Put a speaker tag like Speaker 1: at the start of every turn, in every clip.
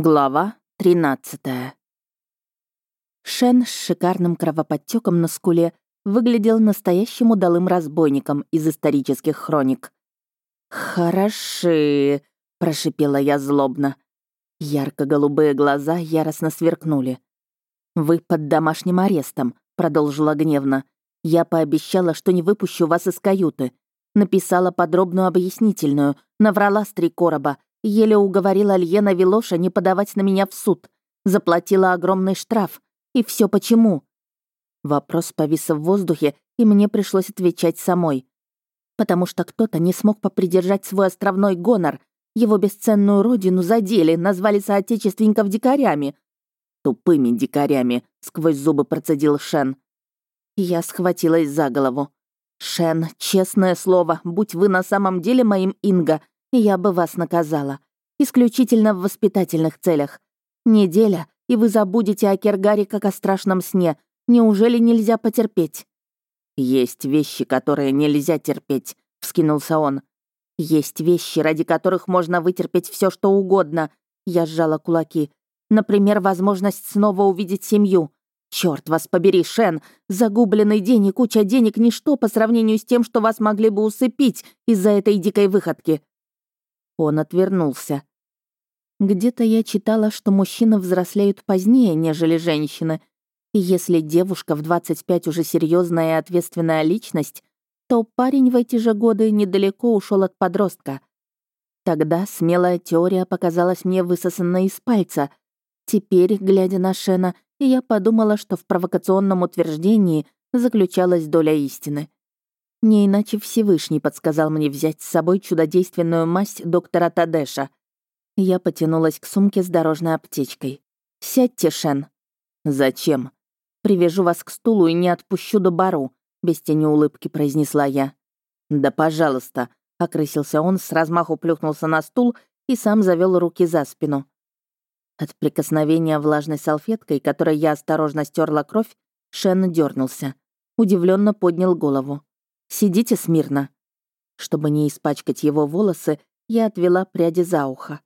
Speaker 1: Глава 13 Шен с шикарным кровоподтеком на скуле выглядел настоящим удалым разбойником из исторических хроник. «Хороши!» — прошипела я злобно. Ярко-голубые глаза яростно сверкнули. «Вы под домашним арестом», — продолжила гневно. «Я пообещала, что не выпущу вас из каюты. Написала подробную объяснительную, наврала с три короба, Еле уговорила Альена Вилоша не подавать на меня в суд. Заплатила огромный штраф. И все почему? Вопрос повис в воздухе, и мне пришлось отвечать самой. Потому что кто-то не смог попридержать свой островной гонор. Его бесценную родину задели, назвали соотечественников дикарями. «Тупыми дикарями», — сквозь зубы процедил Шен. Я схватилась за голову. «Шен, честное слово, будь вы на самом деле моим Инга, я бы вас наказала. Исключительно в воспитательных целях. Неделя, и вы забудете о Кергаре как о страшном сне. Неужели нельзя потерпеть?» «Есть вещи, которые нельзя терпеть», — вскинулся он. «Есть вещи, ради которых можно вытерпеть все, что угодно», — я сжала кулаки. «Например, возможность снова увидеть семью. Черт вас побери, Шен, загубленный день и куча денег — ничто по сравнению с тем, что вас могли бы усыпить из-за этой дикой выходки. Он отвернулся. Где-то я читала, что мужчины взрослеют позднее, нежели женщины. И если девушка в 25 уже серьезная и ответственная личность, то парень в эти же годы недалеко ушел от подростка. Тогда смелая теория показалась мне высосанной из пальца. Теперь, глядя на Шена, я подумала, что в провокационном утверждении заключалась доля истины. Не иначе Всевышний подсказал мне взять с собой чудодейственную масть доктора Тадеша. Я потянулась к сумке с дорожной аптечкой. «Сядьте, Шен». «Зачем?» «Привяжу вас к стулу и не отпущу до бару», — без тени улыбки произнесла я. «Да пожалуйста», — окрысился он, с размаху плюхнулся на стул и сам завел руки за спину. От прикосновения влажной салфеткой, которой я осторожно стерла кровь, Шен дернулся. Удивленно поднял голову. Сидите смирно». Чтобы не испачкать его волосы, я отвела пряди за ухо.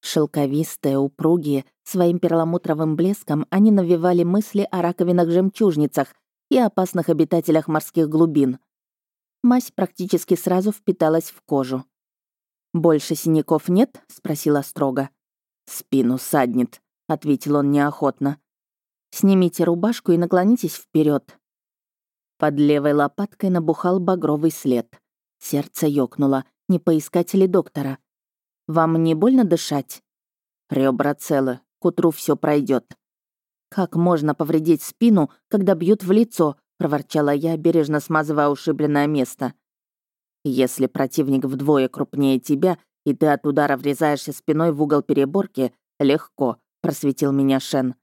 Speaker 1: Шелковистые, упругие, своим перламутровым блеском они навевали мысли о раковинах-жемчужницах и опасных обитателях морских глубин. Мазь практически сразу впиталась в кожу. «Больше синяков нет?» — спросила строго. «Спину саднет», — ответил он неохотно. «Снимите рубашку и наклонитесь вперед. Под левой лопаткой набухал багровый след. Сердце ёкнуло. Не поискать ли доктора? «Вам не больно дышать?» Ребра целы. К утру все пройдет. «Как можно повредить спину, когда бьют в лицо?» — проворчала я, бережно смазывая ушибленное место. «Если противник вдвое крупнее тебя, и ты от удара врезаешься спиной в угол переборки, легко», — просветил меня Шен.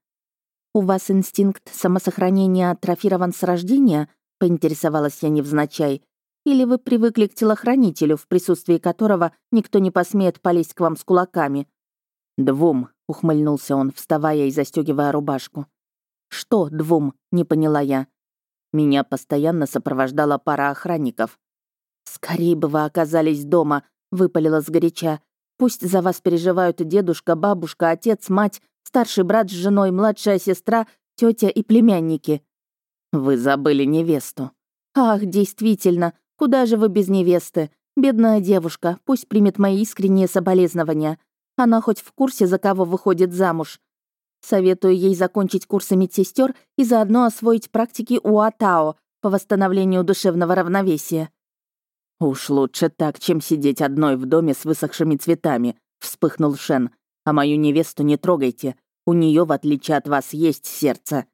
Speaker 1: «У вас инстинкт самосохранения атрофирован с рождения?» — поинтересовалась я невзначай. «Или вы привыкли к телохранителю, в присутствии которого никто не посмеет полезть к вам с кулаками?» «Двум», — ухмыльнулся он, вставая и застегивая рубашку. «Что двум?» — не поняла я. Меня постоянно сопровождала пара охранников. «Скорее бы вы оказались дома», — выпалила сгоряча. «Пусть за вас переживают дедушка, бабушка, отец, мать, старший брат с женой, младшая сестра, тетя и племянники». «Вы забыли невесту». «Ах, действительно, куда же вы без невесты? Бедная девушка, пусть примет мои искренние соболезнования. Она хоть в курсе, за кого выходит замуж. Советую ей закончить курсы медсестер и заодно освоить практики у Атао по восстановлению душевного равновесия». «Уж лучше так, чем сидеть одной в доме с высохшими цветами», — вспыхнул Шен. «А мою невесту не трогайте. У нее, в отличие от вас, есть сердце».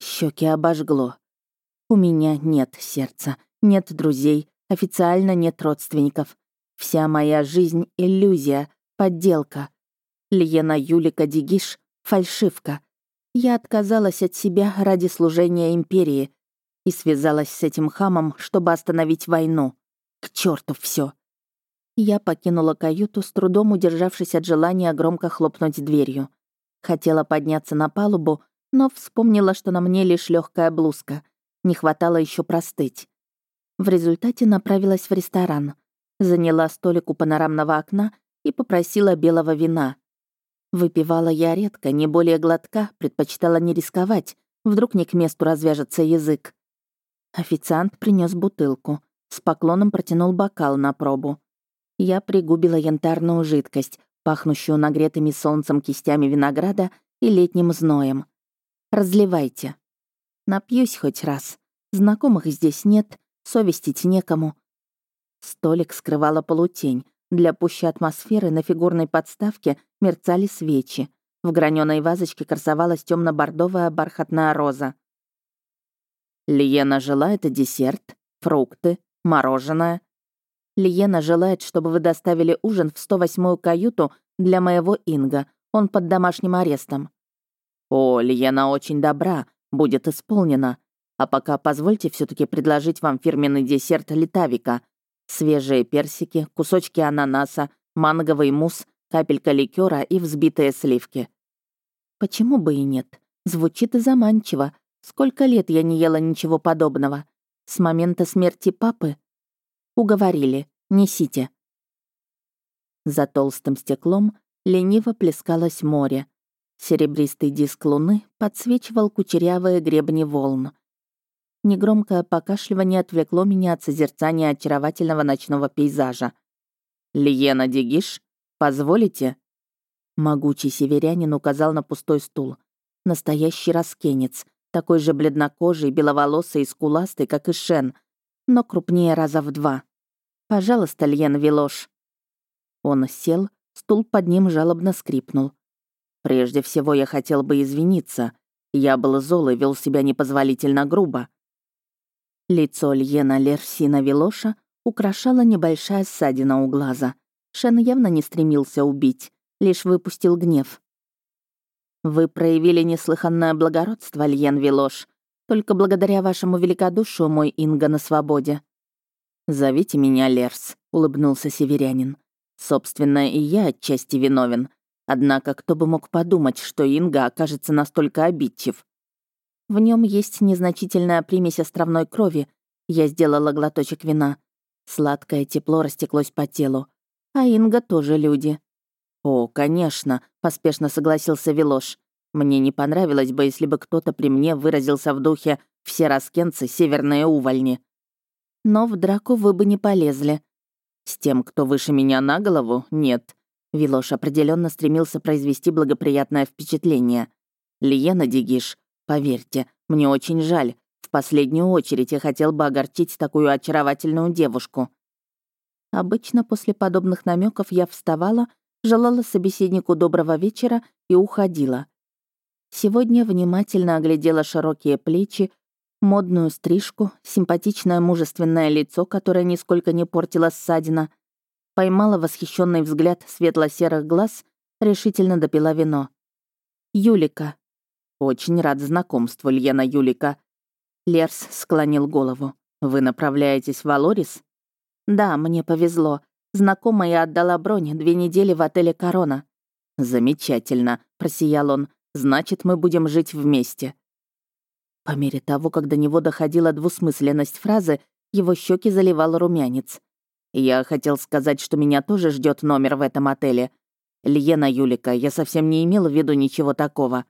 Speaker 1: Щеки обожгло. У меня нет сердца, нет друзей, официально нет родственников. Вся моя жизнь — иллюзия, подделка. Льена Юлика Дигиш — фальшивка. Я отказалась от себя ради служения империи и связалась с этим хамом, чтобы остановить войну. К черту все. Я покинула каюту, с трудом удержавшись от желания громко хлопнуть дверью. Хотела подняться на палубу, но вспомнила, что на мне лишь легкая блузка. Не хватало еще простыть. В результате направилась в ресторан. Заняла столик у панорамного окна и попросила белого вина. Выпивала я редко, не более глотка, предпочитала не рисковать. Вдруг не к месту развяжется язык. Официант принес бутылку. С поклоном протянул бокал на пробу. Я пригубила янтарную жидкость, пахнущую нагретыми солнцем кистями винограда и летним зноем. «Разливайте». Напьюсь хоть раз. Знакомых здесь нет, совестить некому. Столик скрывала полутень. Для пущей атмосферы на фигурной подставке мерцали свечи. В граненой вазочке красовалась темно бордовая бархатная роза. Лиена желает десерт, фрукты, мороженое. Лиена желает, чтобы вы доставили ужин в 108-ю каюту для моего Инга. Он под домашним арестом. О, Лиена очень добра, будет исполнено. А пока позвольте все таки предложить вам фирменный десерт литавика. Свежие персики, кусочки ананаса, манговый мусс, капелька ликера и взбитые сливки. Почему бы и нет? Звучит и заманчиво. Сколько лет я не ела ничего подобного? С момента смерти папы? Уговорили. Несите. За толстым стеклом лениво плескалось море. Серебристый диск луны подсвечивал кучерявые гребни волн. Негромкое покашливание отвлекло меня от созерцания очаровательного ночного пейзажа. «Лиена Дегиш, позволите?» Могучий северянин указал на пустой стул. Настоящий раскенец, такой же бледнокожий, беловолосый и скуластый, как и Шен, но крупнее раза в два. «Пожалуйста, Льен Вилош». Он сел, стул под ним жалобно скрипнул. «Прежде всего я хотел бы извиниться. Я был зол и вел себя непозволительно грубо. Лицо Льена Лерсина Вилоша украшала небольшая ссадина у глаза. Шен явно не стремился убить, лишь выпустил гнев. «Вы проявили неслыханное благородство, Льен Вилош. Только благодаря вашему великодушию мой Инга на свободе». «Зовите меня Лерс», — улыбнулся северянин. «Собственно, и я отчасти виновен. Однако кто бы мог подумать, что Инга окажется настолько обидчив. В нем есть незначительная примесь островной крови. Я сделала глоточек вина. Сладкое тепло растеклось по телу. А Инга тоже люди. «О, конечно», — поспешно согласился Велош. «Мне не понравилось бы, если бы кто-то при мне выразился в духе «все раскенцы — северные увольни». Но в драку вы бы не полезли. С тем, кто выше меня на голову, нет. Вилош определенно стремился произвести благоприятное впечатление. Лиена Дигиш Поверьте, мне очень жаль. В последнюю очередь я хотел бы огорчить такую очаровательную девушку. Обычно после подобных намеков я вставала, желала собеседнику доброго вечера и уходила. Сегодня внимательно оглядела широкие плечи, модную стрижку, симпатичное мужественное лицо, которое нисколько не портило ссадина, поймала восхищенный взгляд светло-серых глаз, решительно допила вино. «Юлика», «Очень рад знакомству, Льена Юлика». Лерс склонил голову. «Вы направляетесь в Алорис?» «Да, мне повезло. Знакомая отдала бронь две недели в отеле «Корона». «Замечательно», — просиял он. «Значит, мы будем жить вместе». По мере того, как до него доходила двусмысленность фразы, его щеки заливал румянец. «Я хотел сказать, что меня тоже ждет номер в этом отеле. Льена Юлика, я совсем не имела в виду ничего такого.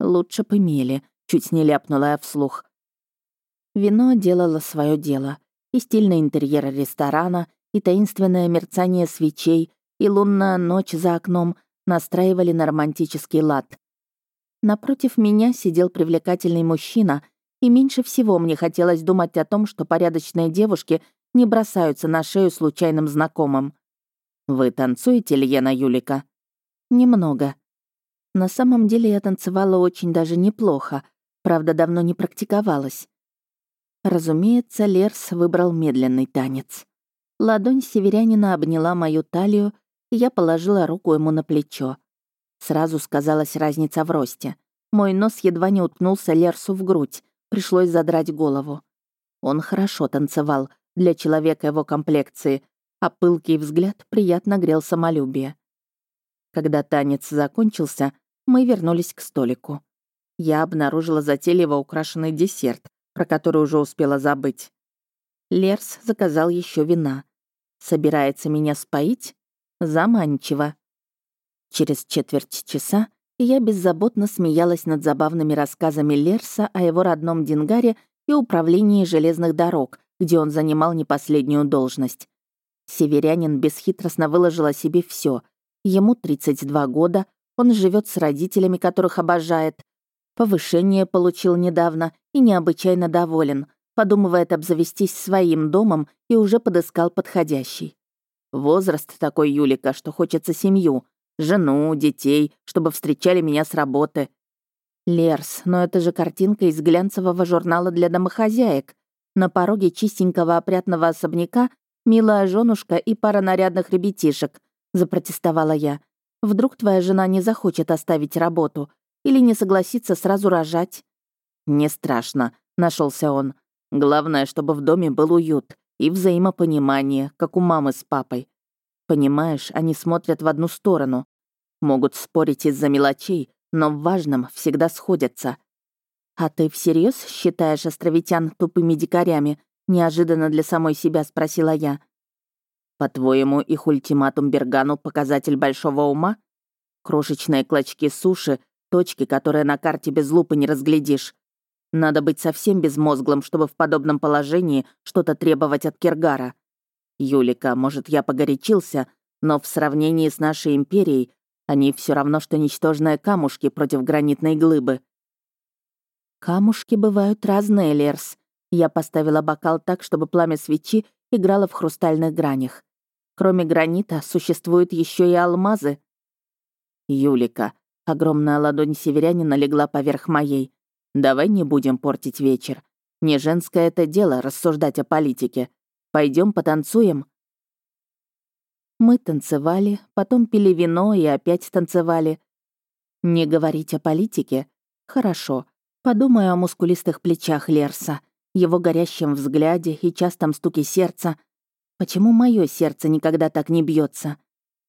Speaker 1: Лучше бы мели, чуть не ляпнула я вслух. Вино делало свое дело. И стильный интерьер ресторана, и таинственное мерцание свечей, и лунная ночь за окном настраивали на романтический лад. Напротив меня сидел привлекательный мужчина, и меньше всего мне хотелось думать о том, что порядочные девушки не бросаются на шею случайным знакомым. «Вы танцуете, Льена Юлика?» «Немного», на самом деле я танцевала очень даже неплохо, правда, давно не практиковалась. Разумеется, Лерс выбрал медленный танец. Ладонь северянина обняла мою талию, и я положила руку ему на плечо. Сразу сказалась разница в росте. Мой нос едва не уткнулся Лерсу в грудь, пришлось задрать голову. Он хорошо танцевал для человека его комплекции, а пылкий взгляд приятно грел самолюбие. Когда танец закончился, мы вернулись к столику. Я обнаружила затейливо украшенный десерт, про который уже успела забыть. Лерс заказал еще вина. Собирается меня споить? Заманчиво. Через четверть часа я беззаботно смеялась над забавными рассказами Лерса о его родном Дингаре и управлении железных дорог, где он занимал не последнюю должность. Северянин бесхитростно выложил о себе все. Ему 32 года, он живет с родителями, которых обожает. Повышение получил недавно и необычайно доволен. Подумывает обзавестись своим домом и уже подыскал подходящий. Возраст такой Юлика, что хочется семью, жену, детей, чтобы встречали меня с работы. Лерс, но это же картинка из глянцевого журнала для домохозяек. На пороге чистенького опрятного особняка милая женушка и пара нарядных ребятишек, запротестовала я. Вдруг твоя жена не захочет оставить работу или не согласится сразу рожать? Не страшно, нашелся он. Главное, чтобы в доме был уют и взаимопонимание, как у мамы с папой. Понимаешь, они смотрят в одну сторону. Могут спорить из-за мелочей, но в важном всегда сходятся. «А ты всерьез считаешь островитян тупыми дикарями?» неожиданно для самой себя спросила я. По-твоему, их ультиматум Бергану — показатель большого ума? Крошечные клочки суши, точки, которые на карте без лупы не разглядишь. Надо быть совсем безмозглым, чтобы в подобном положении что-то требовать от Киргара. Юлика, может, я погорячился, но в сравнении с нашей империей они все равно, что ничтожные камушки против гранитной глыбы. Камушки бывают разные, Лерс. Я поставила бокал так, чтобы пламя свечи играло в хрустальных гранях. Кроме гранита существуют еще и алмазы. Юлика, огромная ладонь северянина легла поверх моей. Давай не будем портить вечер. Не женское это дело рассуждать о политике. Пойдем потанцуем. Мы танцевали, потом пили вино и опять танцевали. Не говорить о политике? Хорошо. Подумаю о мускулистых плечах Лерса, его горящем взгляде и частом стуке сердца, Почему мое сердце никогда так не бьется?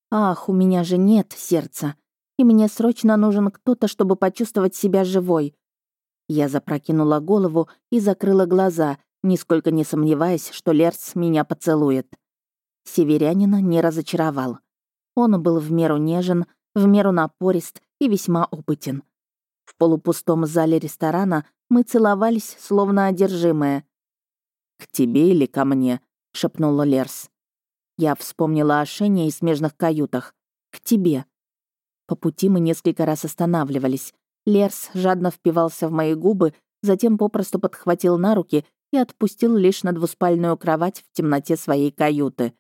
Speaker 1: Ах, у меня же нет сердца. И мне срочно нужен кто-то, чтобы почувствовать себя живой. Я запрокинула голову и закрыла глаза, нисколько не сомневаясь, что Лерс меня поцелует. Северянина не разочаровал. Он был в меру нежен, в меру напорист и весьма опытен. В полупустом зале ресторана мы целовались, словно одержимые. «К тебе или ко мне?» — шепнула Лерс. Я вспомнила о Шене и смежных каютах. «К тебе». По пути мы несколько раз останавливались. Лерс жадно впивался в мои губы, затем попросту подхватил на руки и отпустил лишь на двуспальную кровать в темноте своей каюты.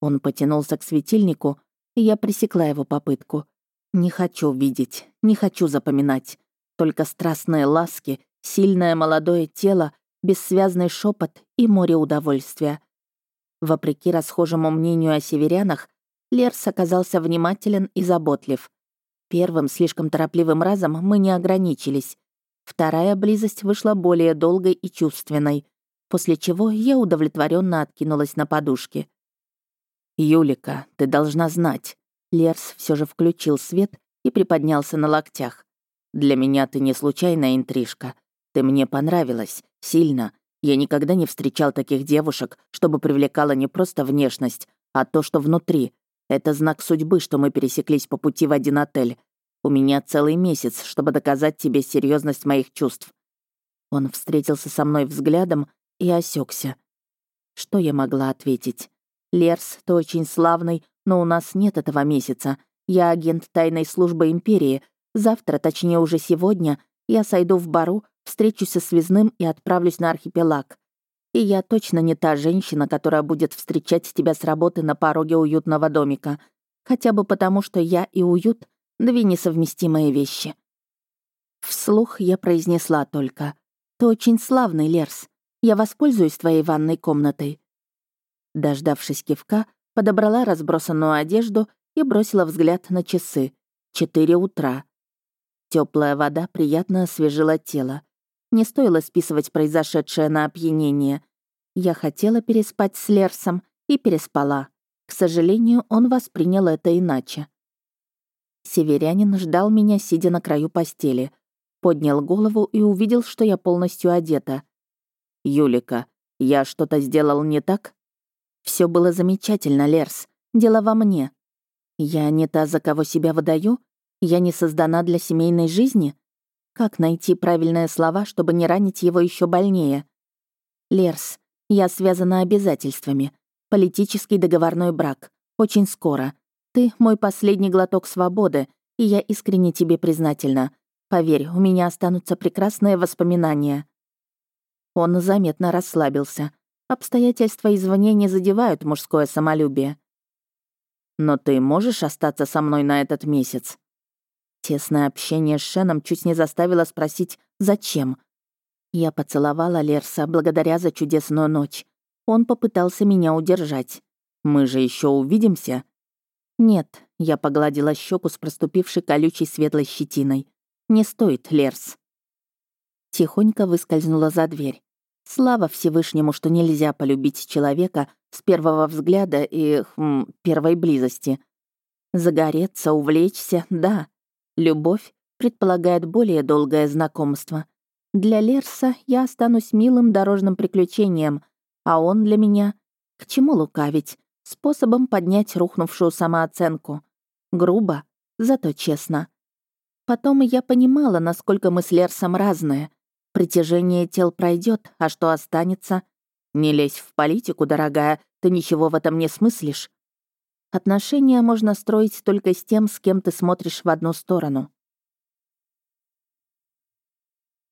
Speaker 1: Он потянулся к светильнику, и я пресекла его попытку. Не хочу видеть, не хочу запоминать. Только страстные ласки, сильное молодое тело, бессвязный шепот и море удовольствия. Вопреки расхожему мнению о северянах, Лерс оказался внимателен и заботлив. Первым слишком торопливым разом мы не ограничились. Вторая близость вышла более долгой и чувственной, после чего я удовлетворенно откинулась на подушке. «Юлика, ты должна знать». Лерс все же включил свет и приподнялся на локтях. «Для меня ты не случайная интрижка. Ты мне понравилась. Сильно. Я никогда не встречал таких девушек, чтобы привлекала не просто внешность, а то, что внутри. Это знак судьбы, что мы пересеклись по пути в один отель. У меня целый месяц, чтобы доказать тебе серьезность моих чувств. Он встретился со мной взглядом и осекся. Что я могла ответить? Лерс, ты очень славный, но у нас нет этого месяца. Я агент тайной службы Империи. Завтра, точнее уже сегодня, я сойду в бару, встречусь со связным и отправлюсь на архипелаг. И я точно не та женщина, которая будет встречать тебя с работы на пороге уютного домика. Хотя бы потому, что я и уют — две несовместимые вещи. Вслух я произнесла только. «Ты очень славный, Лерс. Я воспользуюсь твоей ванной комнатой». Дождавшись кивка, подобрала разбросанную одежду и бросила взгляд на часы. Четыре утра. Теплая вода приятно освежила тело. Не стоило списывать произошедшее на опьянение. Я хотела переспать с Лерсом и переспала. К сожалению, он воспринял это иначе. Северянин ждал меня, сидя на краю постели. Поднял голову и увидел, что я полностью одета. «Юлика, я что-то сделал не так?» Все было замечательно, Лерс. Дело во мне. Я не та, за кого себя выдаю? Я не создана для семейной жизни? Как найти правильные слова, чтобы не ранить его еще больнее? Лерс, я связана обязательствами. Политический договорной брак. Очень скоро. Ты — мой последний глоток свободы, и я искренне тебе признательна. Поверь, у меня останутся прекрасные воспоминания». Он заметно расслабился. Обстоятельства извне не задевают мужское самолюбие. «Но ты можешь остаться со мной на этот месяц?» Тесное общение с Шеном чуть не заставило спросить «Зачем?». Я поцеловала Лерса благодаря за чудесную ночь. Он попытался меня удержать. «Мы же еще увидимся?» «Нет», — я погладила щеку с проступившей колючей светлой щетиной. «Не стоит, Лерс». Тихонько выскользнула за дверь. Слава Всевышнему, что нельзя полюбить человека с первого взгляда и хм, первой близости. Загореться, увлечься — да. Любовь предполагает более долгое знакомство. Для Лерса я останусь милым дорожным приключением, а он для меня... К чему лукавить? способом поднять рухнувшую самооценку. Грубо, зато честно. Потом я понимала, насколько мы с Лерсом разные. Притяжение тел пройдет, а что останется? Не лезь в политику, дорогая, ты ничего в этом не смыслишь. Отношения можно строить только с тем, с кем ты смотришь в одну сторону.